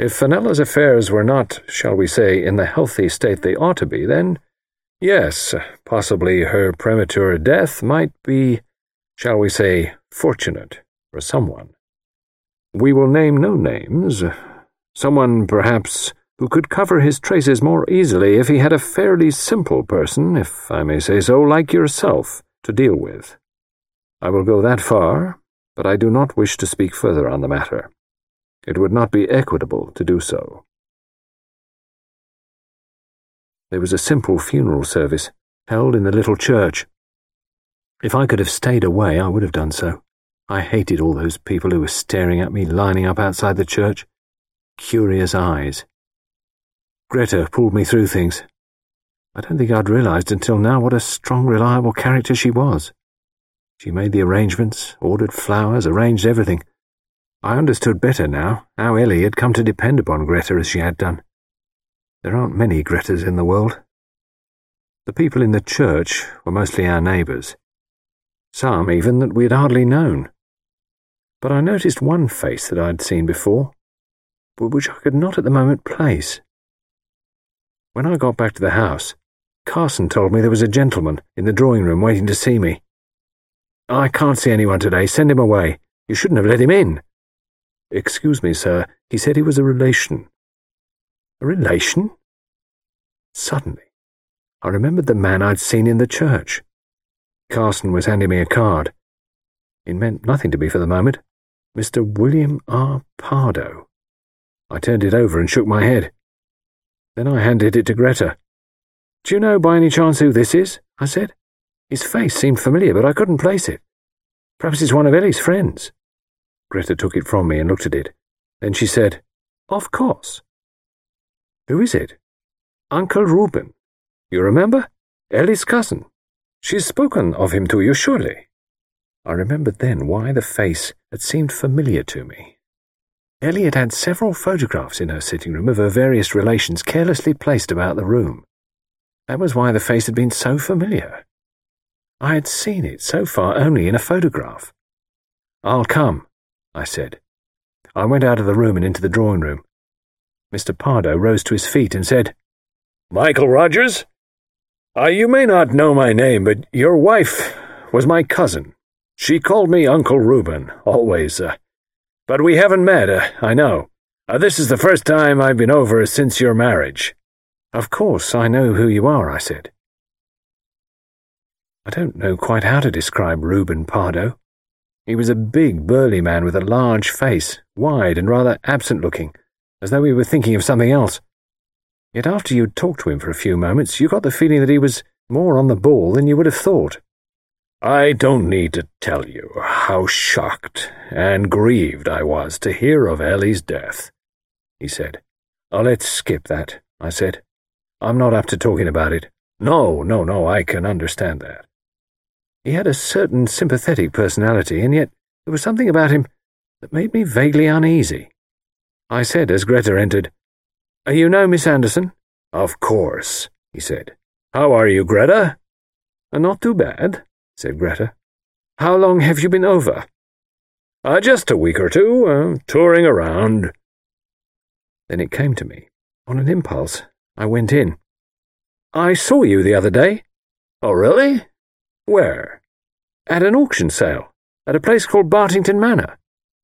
If Fenella's affairs were not, shall we say, in the healthy state they ought to be, then, yes, possibly her premature death might be, shall we say, fortunate for someone. We will name no names. Someone, perhaps, who could cover his traces more easily if he had a fairly simple person, if I may say so, like yourself, to deal with. I will go that far, but I do not wish to speak further on the matter. It would not be equitable to do so. There was a simple funeral service held in the little church. If I could have stayed away, I would have done so. I hated all those people who were staring at me lining up outside the church. Curious eyes, Greta pulled me through things. I don't think I'd realized until now what a strong, reliable character she was. She made the arrangements, ordered flowers, arranged everything. I understood better now how Ellie had come to depend upon Greta as she had done. There aren't many Gretas in the world. The people in the church were mostly our neighbours. Some, even, that we had hardly known. But I noticed one face that I'd seen before, but which I could not at the moment place. When I got back to the house, Carson told me there was a gentleman in the drawing room waiting to see me. I can't see anyone today. Send him away. You shouldn't have let him in. Excuse me, sir. He said he was a relation. A relation? Suddenly, I remembered the man I'd seen in the church. Carson was handing me a card. It meant nothing to me for the moment. Mr. William R. Pardoe. I turned it over and shook my head. Then I handed it to Greta. Do you know by any chance who this is? I said. His face seemed familiar, but I couldn't place it. Perhaps it's one of Ellie's friends. Greta took it from me and looked at it. Then she said, Of course. Who is it? Uncle Reuben. You remember? Ellie's cousin. She's spoken of him to you, surely. I remembered then why the face had seemed familiar to me. Elliot had several photographs in her sitting room of her various relations carelessly placed about the room. That was why the face had been so familiar. I had seen it so far only in a photograph. I'll come, I said. I went out of the room and into the drawing room. Mr. Pardoe rose to his feet and said, Michael Rogers? Uh, you may not know my name, but your wife was my cousin. She called me Uncle Reuben, always. Uh, but we haven't met, uh, I know. Uh, this is the first time I've been over since your marriage. Of course, I know who you are, I said. I don't know quite how to describe Reuben Pardoe. He was a big, burly man with a large face, wide and rather absent looking, as though he were thinking of something else. Yet after you'd talked to him for a few moments, you got the feeling that he was more on the ball than you would have thought. I don't need to tell you how shocked and grieved I was to hear of Ellie's death, he said. Oh, let's skip that, I said. I'm not up to talking about it. No, no, no, I can understand that. He had a certain sympathetic personality, and yet there was something about him that made me vaguely uneasy. I said as Greta entered, You know Miss Andersen? Of course, he said. How are you, Greta? Not too bad said Greta. How long have you been over? Uh, just a week or two, uh, touring around. Then it came to me. On an impulse, I went in. I saw you the other day. Oh, really? Where? At an auction sale, at a place called Bartington Manor.